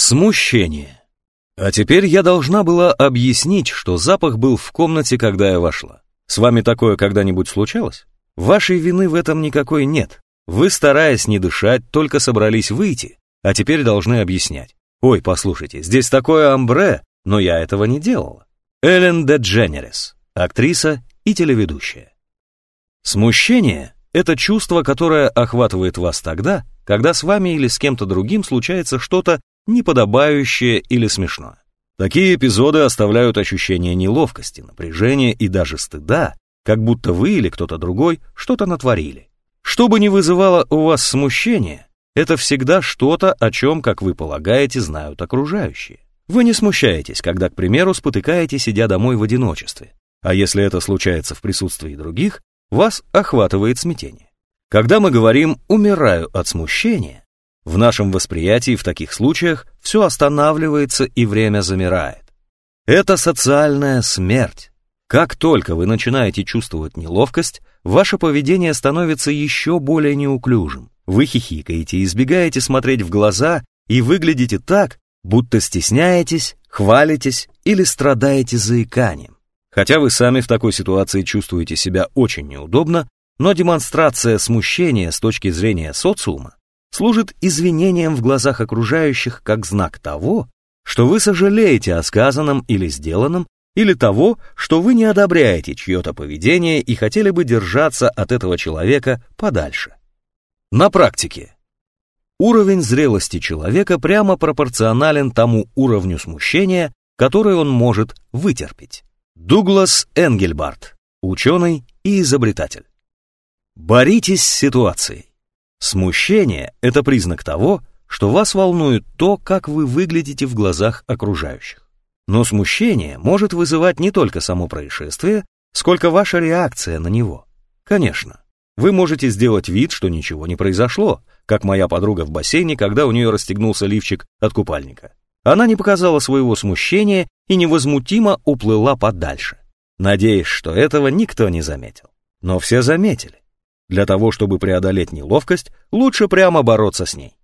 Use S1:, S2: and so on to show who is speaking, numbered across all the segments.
S1: Смущение. А теперь я должна была объяснить, что запах был в комнате, когда я вошла. С вами такое когда-нибудь случалось? Вашей вины в этом никакой нет. Вы, стараясь не дышать, только собрались выйти, а теперь должны объяснять. Ой, послушайте, здесь такое амбре, но я этого не делала. Эллен Дедженерес, актриса и телеведущая. Смущение — это чувство, которое охватывает вас тогда, когда с вами или с кем-то другим случается что-то неподобающее или смешное. Такие эпизоды оставляют ощущение неловкости, напряжения и даже стыда, как будто вы или кто-то другой что-то натворили. Что бы ни вызывало у вас смущение, это всегда что-то, о чем, как вы полагаете, знают окружающие. Вы не смущаетесь, когда, к примеру, спотыкаетесь, идя домой в одиночестве. А если это случается в присутствии других, вас охватывает смятение. Когда мы говорим «умираю от смущения», в нашем восприятии в таких случаях все останавливается и время замирает. Это социальная смерть. Как только вы начинаете чувствовать неловкость, ваше поведение становится еще более неуклюжим. Вы хихикаете, избегаете смотреть в глаза и выглядите так, будто стесняетесь, хвалитесь или страдаете заиканием. Хотя вы сами в такой ситуации чувствуете себя очень неудобно, но демонстрация смущения с точки зрения социума служит извинением в глазах окружающих как знак того, что вы сожалеете о сказанном или сделанном, или того, что вы не одобряете чье-то поведение и хотели бы держаться от этого человека подальше. На практике. Уровень зрелости человека прямо пропорционален тому уровню смущения, который он может вытерпеть. Дуглас Энгельбарт, ученый и изобретатель. Боритесь с ситуацией. Смущение – это признак того, что вас волнует то, как вы выглядите в глазах окружающих. Но смущение может вызывать не только само происшествие, сколько ваша реакция на него. Конечно, вы можете сделать вид, что ничего не произошло, как моя подруга в бассейне, когда у нее расстегнулся лифчик от купальника. Она не показала своего смущения и невозмутимо уплыла подальше, надеясь, что этого никто не заметил. Но все заметили. Для того, чтобы преодолеть неловкость, лучше прямо бороться с ней.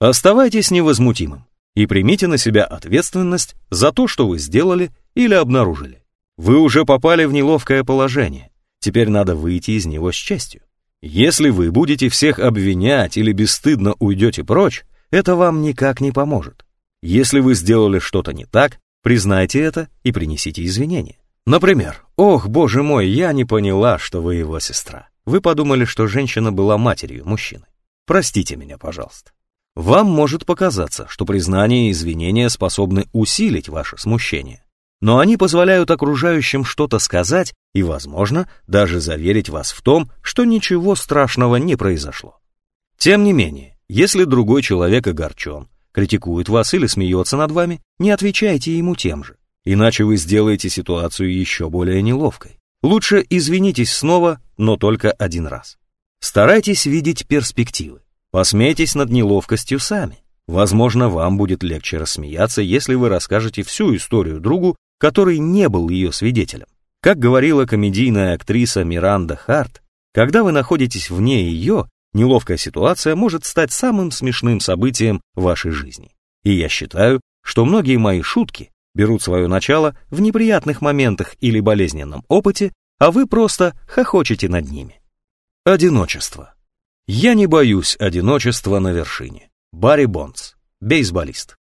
S1: Оставайтесь невозмутимым и примите на себя ответственность за то, что вы сделали или обнаружили. Вы уже попали в неловкое положение, Теперь надо выйти из него с честью. Если вы будете всех обвинять или бесстыдно уйдете прочь, это вам никак не поможет. Если вы сделали что-то не так, признайте это и принесите извинения. Например, «Ох, боже мой, я не поняла, что вы его сестра». Вы подумали, что женщина была матерью мужчины. Простите меня, пожалуйста. Вам может показаться, что признание и извинения способны усилить ваше смущение но они позволяют окружающим что-то сказать и, возможно, даже заверить вас в том, что ничего страшного не произошло. Тем не менее, если другой человек огорчен, критикует вас или смеется над вами, не отвечайте ему тем же, иначе вы сделаете ситуацию еще более неловкой. Лучше извинитесь снова, но только один раз. Старайтесь видеть перспективы. Посмейтесь над неловкостью сами. Возможно, вам будет легче рассмеяться, если вы расскажете всю историю другу который не был ее свидетелем. Как говорила комедийная актриса Миранда Харт, когда вы находитесь вне ее, неловкая ситуация может стать самым смешным событием вашей жизни. И я считаю, что многие мои шутки берут свое начало в неприятных моментах или болезненном опыте, а вы просто хохочете над ними. Одиночество. Я не боюсь одиночества на вершине. Барри Бонс, бейсболист.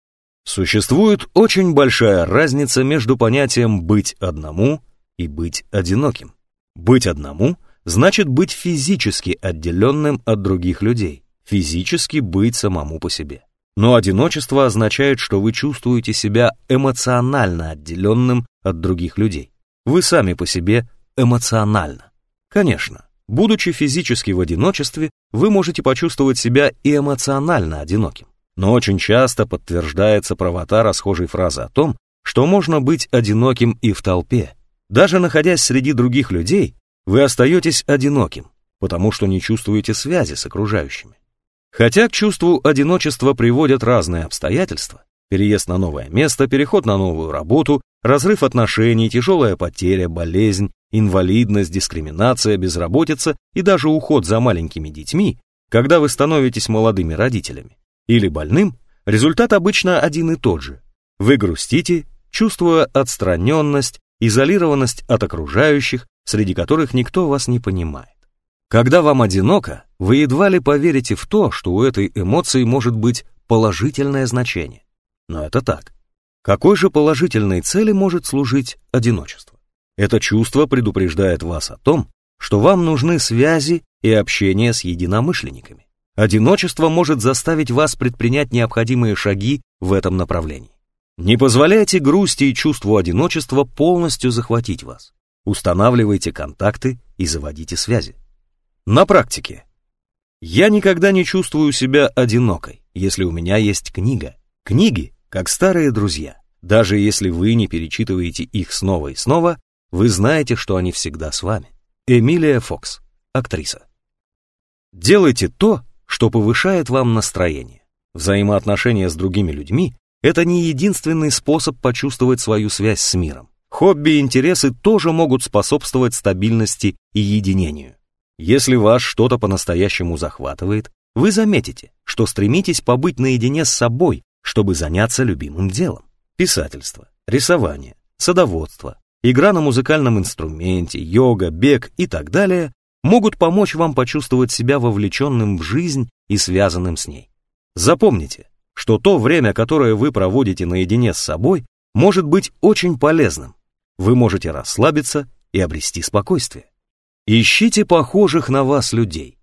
S1: Существует очень большая разница между понятием «быть одному» и «быть одиноким». Быть одному значит быть физически отделенным от других людей, физически быть самому по себе. Но одиночество означает, что вы чувствуете себя эмоционально отделенным от других людей. Вы сами по себе эмоционально. Конечно, будучи физически в одиночестве, вы можете почувствовать себя и эмоционально одиноким. Но очень часто подтверждается правота расхожей фразы о том, что можно быть одиноким и в толпе. Даже находясь среди других людей, вы остаетесь одиноким, потому что не чувствуете связи с окружающими. Хотя к чувству одиночества приводят разные обстоятельства, переезд на новое место, переход на новую работу, разрыв отношений, тяжелая потеря, болезнь, инвалидность, дискриминация, безработица и даже уход за маленькими детьми, когда вы становитесь молодыми родителями или больным, результат обычно один и тот же. Вы грустите, чувствуя отстраненность, изолированность от окружающих, среди которых никто вас не понимает. Когда вам одиноко, вы едва ли поверите в то, что у этой эмоции может быть положительное значение. Но это так. Какой же положительной цели может служить одиночество? Это чувство предупреждает вас о том, что вам нужны связи и общение с единомышленниками. Одиночество может заставить вас предпринять необходимые шаги в этом направлении. Не позволяйте грусти и чувству одиночества полностью захватить вас. Устанавливайте контакты и заводите связи. На практике. Я никогда не чувствую себя одинокой, если у меня есть книга. Книги, как старые друзья. Даже если вы не перечитываете их снова и снова, вы знаете, что они всегда с вами. Эмилия Фокс, актриса. Делайте то, что повышает вам настроение. Взаимоотношения с другими людьми это не единственный способ почувствовать свою связь с миром. Хобби и интересы тоже могут способствовать стабильности и единению. Если вас что-то по-настоящему захватывает, вы заметите, что стремитесь побыть наедине с собой, чтобы заняться любимым делом. Писательство, рисование, садоводство, игра на музыкальном инструменте, йога, бег и так далее могут помочь вам почувствовать себя вовлеченным в жизнь и связанным с ней. Запомните, что то время, которое вы проводите наедине с собой, может быть очень полезным. Вы можете расслабиться и обрести спокойствие. Ищите похожих на вас людей.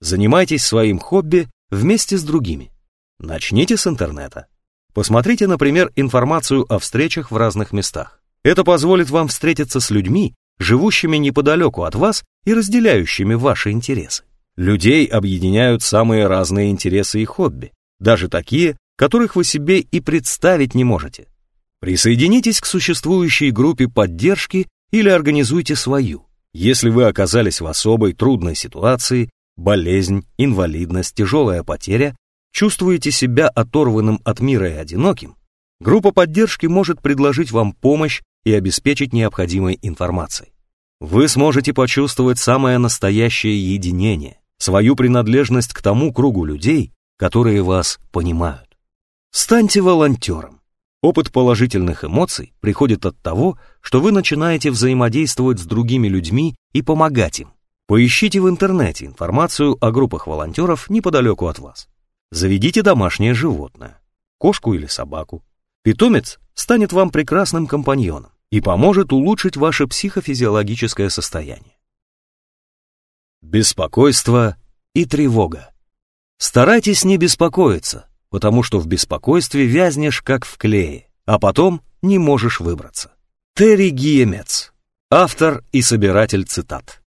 S1: Занимайтесь своим хобби вместе с другими. Начните с интернета. Посмотрите, например, информацию о встречах в разных местах. Это позволит вам встретиться с людьми, живущими неподалеку от вас и разделяющими ваши интересы. Людей объединяют самые разные интересы и хобби даже такие, которых вы себе и представить не можете. Присоединитесь к существующей группе поддержки или организуйте свою. Если вы оказались в особой трудной ситуации, болезнь, инвалидность, тяжелая потеря, чувствуете себя оторванным от мира и одиноким, группа поддержки может предложить вам помощь и обеспечить необходимой информацией. Вы сможете почувствовать самое настоящее единение, свою принадлежность к тому кругу людей, которые вас понимают. Станьте волонтером. Опыт положительных эмоций приходит от того, что вы начинаете взаимодействовать с другими людьми и помогать им. Поищите в интернете информацию о группах волонтеров неподалеку от вас. Заведите домашнее животное, кошку или собаку. Питомец станет вам прекрасным компаньоном и поможет улучшить ваше психофизиологическое состояние. Беспокойство и тревога. Старайтесь не беспокоиться, потому что в беспокойстве вязнешь как в клее, а потом не можешь выбраться. Терри Гиемец, автор и собиратель цитат.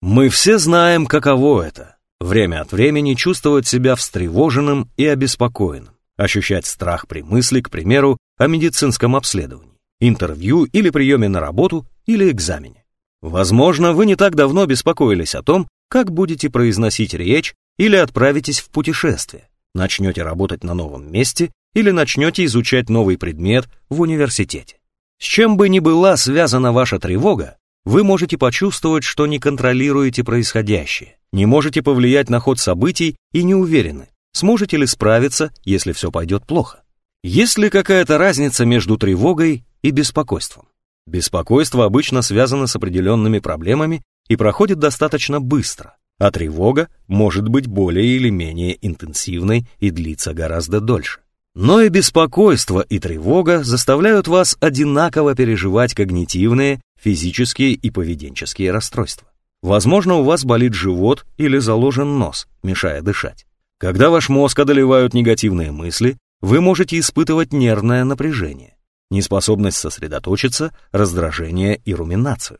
S1: Мы все знаем, каково это — время от времени чувствовать себя встревоженным и обеспокоенным, ощущать страх при мысли, к примеру, о медицинском обследовании, интервью или приеме на работу или экзамене. Возможно, вы не так давно беспокоились о том, как будете произносить речь или отправитесь в путешествие, начнете работать на новом месте или начнете изучать новый предмет в университете. С чем бы ни была связана ваша тревога, вы можете почувствовать, что не контролируете происходящее, не можете повлиять на ход событий и не уверены, сможете ли справиться, если все пойдет плохо. Есть ли какая-то разница между тревогой и беспокойством? Беспокойство обычно связано с определенными проблемами и проходит достаточно быстро, а тревога может быть более или менее интенсивной и длиться гораздо дольше. Но и беспокойство и тревога заставляют вас одинаково переживать когнитивные, физические и поведенческие расстройства. Возможно, у вас болит живот или заложен нос, мешая дышать. Когда ваш мозг одолевают негативные мысли, вы можете испытывать нервное напряжение, неспособность сосредоточиться, раздражение и руминацию.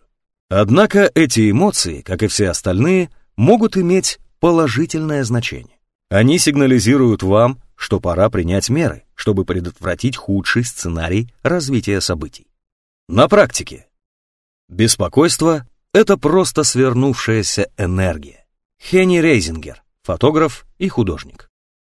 S1: Однако эти эмоции, как и все остальные, могут иметь положительное значение. Они сигнализируют вам, что пора принять меры, чтобы предотвратить худший сценарий развития событий. На практике. Беспокойство — это просто свернувшаяся энергия. Хенни Рейзингер, фотограф и художник.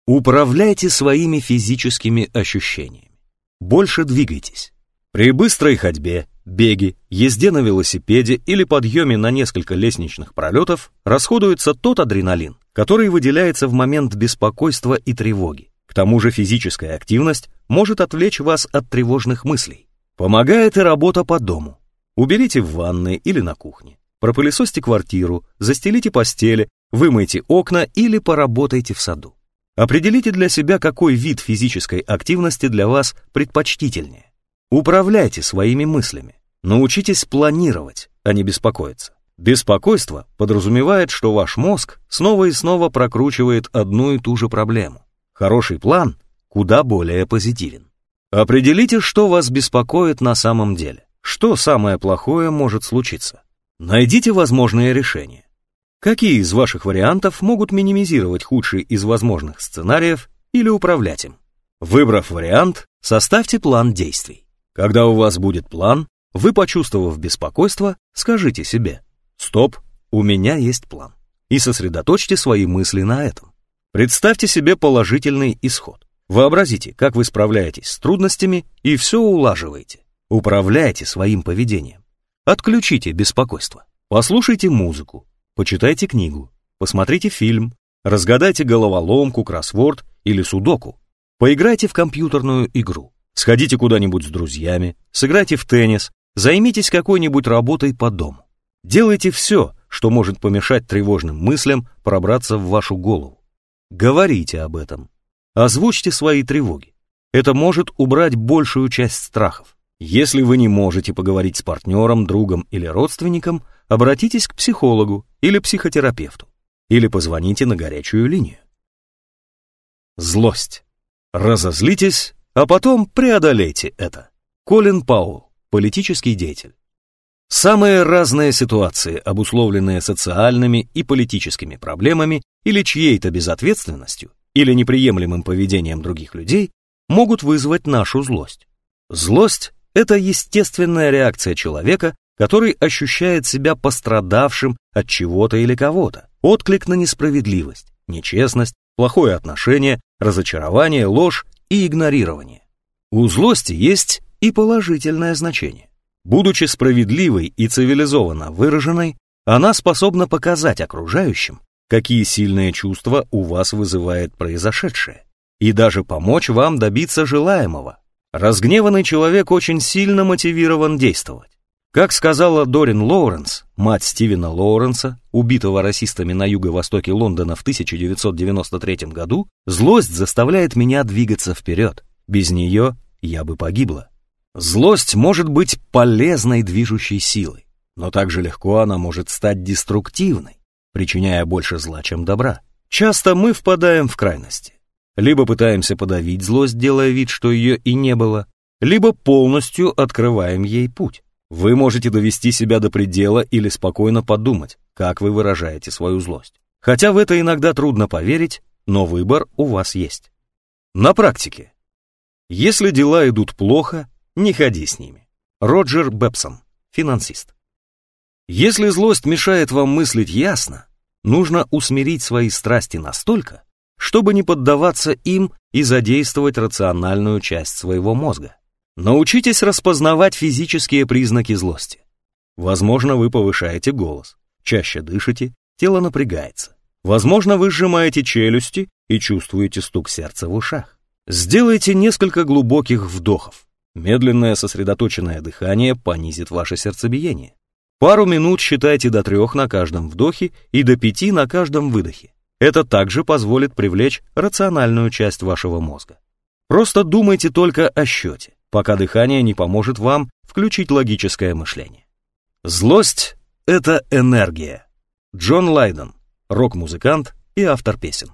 S1: Управляйте своими физическими ощущениями. Больше двигайтесь. При быстрой ходьбе, беге, езде на велосипеде или подъеме на несколько лестничных пролетов расходуется тот адреналин, который выделяется в момент беспокойства и тревоги. К тому же физическая активность может отвлечь вас от тревожных мыслей. Помогает и работа по дому. Уберите в ванной или на кухне. Пропылесосьте квартиру, застелите постели, вымойте окна или поработайте в саду. Определите для себя, какой вид физической активности для вас предпочтительнее. Управляйте своими мыслями. Научитесь планировать, а не беспокоиться. Беспокойство подразумевает, что ваш мозг снова и снова прокручивает одну и ту же проблему. Хороший план куда более позитивен. Определите, что вас беспокоит на самом деле. Что самое плохое может случиться? Найдите возможные решения. Какие из ваших вариантов могут минимизировать худший из возможных сценариев или управлять им? Выбрав вариант, составьте план действий. Когда у вас будет план, вы, почувствовав беспокойство, скажите себе «Стоп, у меня есть план» и сосредоточьте свои мысли на этом. Представьте себе положительный исход. Вообразите, как вы справляетесь с трудностями и все улаживаете. Управляйте своим поведением. Отключите беспокойство. Послушайте музыку, почитайте книгу, посмотрите фильм, разгадайте головоломку, кроссворд или судоку. Поиграйте в компьютерную игру. Сходите куда-нибудь с друзьями, сыграйте в теннис, займитесь какой-нибудь работой по дому. Делайте все, что может помешать тревожным мыслям пробраться в вашу голову. Говорите об этом. Озвучьте свои тревоги. Это может убрать большую часть страхов. Если вы не можете поговорить с партнером, другом или родственником, обратитесь к психологу или психотерапевту. Или позвоните на горячую линию. Злость. Разозлитесь, а потом преодолейте это. Колин Паул, политический деятель. Самые разные ситуации, обусловленные социальными и политическими проблемами или чьей-то безответственностью, или неприемлемым поведением других людей, могут вызвать нашу злость. Злость – это естественная реакция человека, который ощущает себя пострадавшим от чего-то или кого-то, отклик на несправедливость, нечестность, плохое отношение, разочарование, ложь и игнорирование. У злости есть и положительное значение. Будучи справедливой и цивилизованно выраженной, она способна показать окружающим, какие сильные чувства у вас вызывает произошедшее, и даже помочь вам добиться желаемого. Разгневанный человек очень сильно мотивирован действовать. Как сказала Дорин Лоуренс, мать Стивена Лоуренса, убитого расистами на юго-востоке Лондона в 1993 году, злость заставляет меня двигаться вперед. Без нее я бы погибла. Злость может быть полезной движущей силой, но также легко она может стать деструктивной, причиняя больше зла, чем добра. Часто мы впадаем в крайности. Либо пытаемся подавить злость, делая вид, что ее и не было, либо полностью открываем ей путь. Вы можете довести себя до предела или спокойно подумать, как вы выражаете свою злость. Хотя в это иногда трудно поверить, но выбор у вас есть. На практике. Если дела идут плохо, не ходи с ними. Роджер Бепсон, финансист. Если злость мешает вам мыслить ясно, нужно усмирить свои страсти настолько, чтобы не поддаваться им и задействовать рациональную часть своего мозга. Научитесь распознавать физические признаки злости. Возможно, вы повышаете голос, чаще дышите, тело напрягается. Возможно, вы сжимаете челюсти и чувствуете стук сердца в ушах. Сделайте несколько глубоких вдохов. Медленное сосредоточенное дыхание понизит ваше сердцебиение. Пару минут считайте до трех на каждом вдохе и до пяти на каждом выдохе. Это также позволит привлечь рациональную часть вашего мозга. Просто думайте только о счете, пока дыхание не поможет вам включить логическое мышление. Злость — это энергия. Джон Лайден, рок-музыкант и автор песен.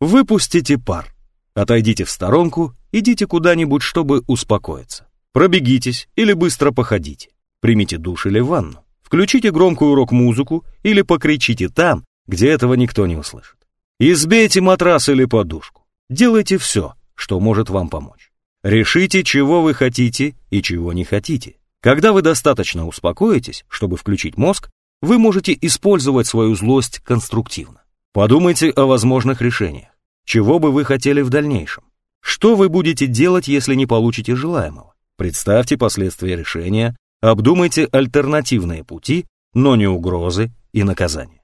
S1: Выпустите пар. Отойдите в сторонку, идите куда-нибудь, чтобы успокоиться. Пробегитесь или быстро походите. Примите душ или ванну. Включите громкую рок-музыку или покричите там, где этого никто не услышит. Избейте матрас или подушку. Делайте все, что может вам помочь. Решите, чего вы хотите и чего не хотите. Когда вы достаточно успокоитесь, чтобы включить мозг, вы можете использовать свою злость конструктивно. Подумайте о возможных решениях. Чего бы вы хотели в дальнейшем? Что вы будете делать, если не получите желаемого? Представьте последствия решения, обдумайте альтернативные пути, но не угрозы и наказания.